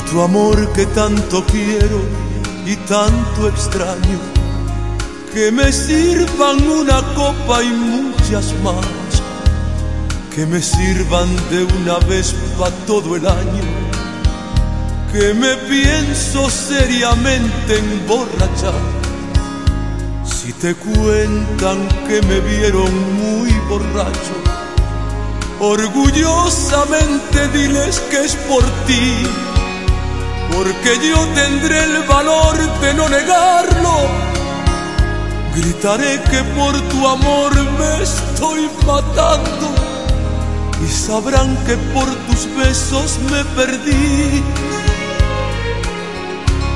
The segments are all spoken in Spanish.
tu amor que tanto quiero y tanto extraño, que me sirvan una copa y muchas más, que me sirvan de una vez para todo el año, que me pienso seriamente emborrachar. Si te cuentan que me vieron muy borracho, orgullosamente diles que es por ti porque yo tendré el valor de no negarlo. Gritaré que por tu amor me estoy matando y sabrán que por tus besos me perdí.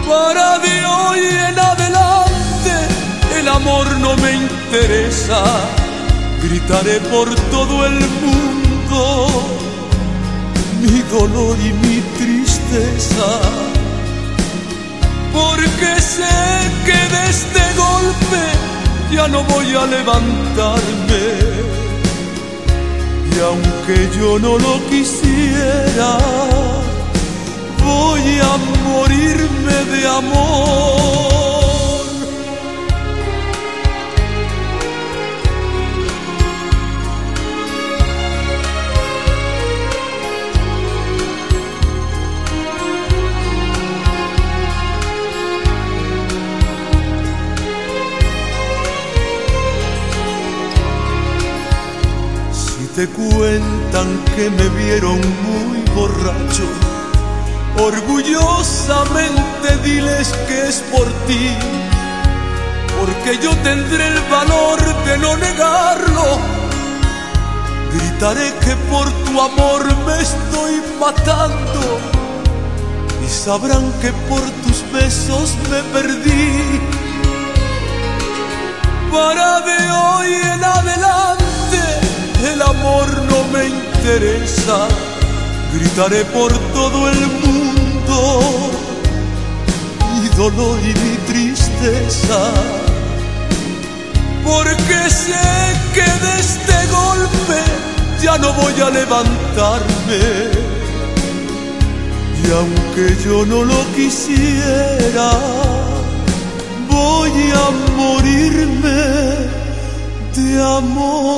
Para de hoy en adelante el amor no me interesa. Gritaré por todo el mundo mi dolor y mi tristeza porque sé que de este golpe ya no voy a levantarme. Y aunque yo no lo quisiera, voy a morirme de amor. Te cuentan que me vieron muy borracho, orgullosamente diles que es por ti, porque yo tendré el valor de no negarlo. Gritaré que por tu amor me estoy matando y sabrán que por tus besos me perdí. Interesa, gritaré por todo el mundo mi dolor y mi tristeza, porque sé que de este golpe ya no voy a levantarme. Y aunque yo no lo quisiera, voy a morirme de amor.